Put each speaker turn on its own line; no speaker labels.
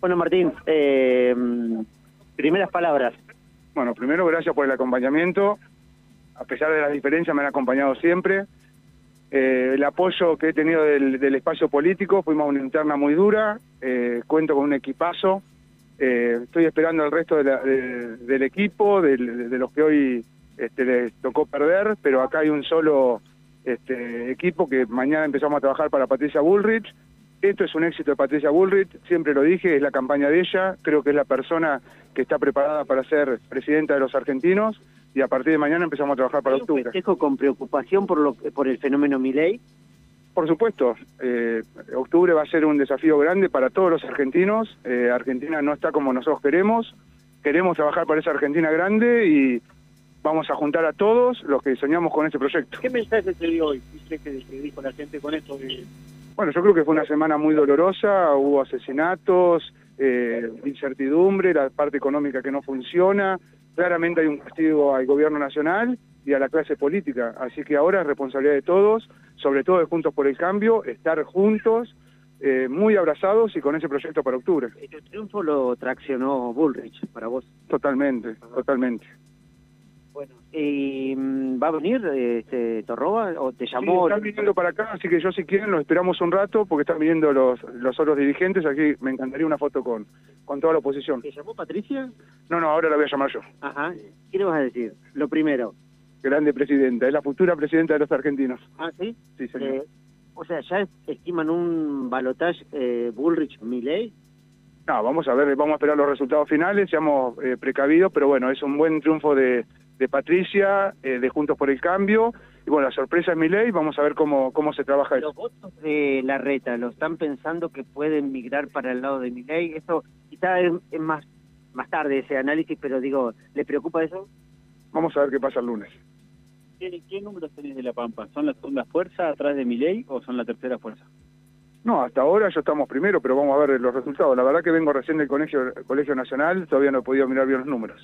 Bueno, Martín, eh, primeras palabras.
Bueno, primero gracias por el acompañamiento. A pesar de las diferencias me han acompañado siempre. Eh, el apoyo que he tenido del, espacio político, fuimos a una interna muy dura, eh, cuento con un equipazo. estoy esperando el resto del equipo, de, los que hoy este, les tocó perder, pero acá hay un solo este, equipo que mañana empezamos a trabajar para Patricia Bullrich esto es un éxito de Patricia Bullrich, siempre lo dije, es la campaña de ella, creo que es la persona que está preparada para ser presidenta de los argentinos y a partir de mañana empezamos a trabajar para octubre.
festejo con preocupación por, lo, por el fenómeno Milei?
Por supuesto, eh, octubre va a ser un desafío grande para todos los argentinos. Eh, Argentina no está como nosotros queremos. Queremos trabajar para esa Argentina grande y vamos a juntar a todos los que soñamos con ese proyecto.
¿Qué mensaje se dio hoy? ¿Qué que dijo la gente con esto?
Bueno, yo creo que fue una semana muy dolorosa, hubo asesinatos, eh, incertidumbre, la parte económica que no funciona, claramente hay un castigo al gobierno nacional y a la clase política, así que ahora es responsabilidad de todos, sobre todo de Juntos por el Cambio, estar juntos, eh, muy abrazados y con ese proyecto para octubre.
¿El triunfo lo traccionó Bullrich para vos?
Totalmente, totalmente.
Bueno, ¿y mm, va a venir este, Torroba o te llamó?
Sí, están viniendo para acá, así que yo si quieren los esperamos un rato porque están viniendo los, los otros dirigentes. Aquí me encantaría una foto con, con toda la oposición.
¿Te llamó Patricia?
No, no, ahora la voy a llamar yo.
Ajá. ¿Qué le vas a decir? Lo primero.
Grande presidenta, es la futura presidenta de los argentinos.
Ah, ¿sí?
Sí, señor.
Eh, o sea, ¿ya estiman un balotaje eh, Bullrich-Milley?
No, vamos a ver, vamos a esperar los resultados finales, seamos eh, precavidos, pero bueno, es un buen triunfo de, de Patricia, eh, de Juntos por el Cambio. Y bueno, la sorpresa es mi ley, vamos a ver cómo, cómo se trabaja
eso. Los votos de la reta, ¿lo están pensando que pueden migrar para el lado de mi ley? Eso quizá es, más, más tarde ese análisis, pero digo, ¿le preocupa eso?
Vamos a ver qué pasa el lunes.
¿Qué, qué números tenés de La Pampa? ¿Son la segunda fuerza atrás de mi ley o son la tercera fuerza?
No, hasta ahora ya estamos primero, pero vamos a ver los resultados. La verdad que vengo recién del Colegio, Colegio Nacional, todavía no he podido mirar bien los números.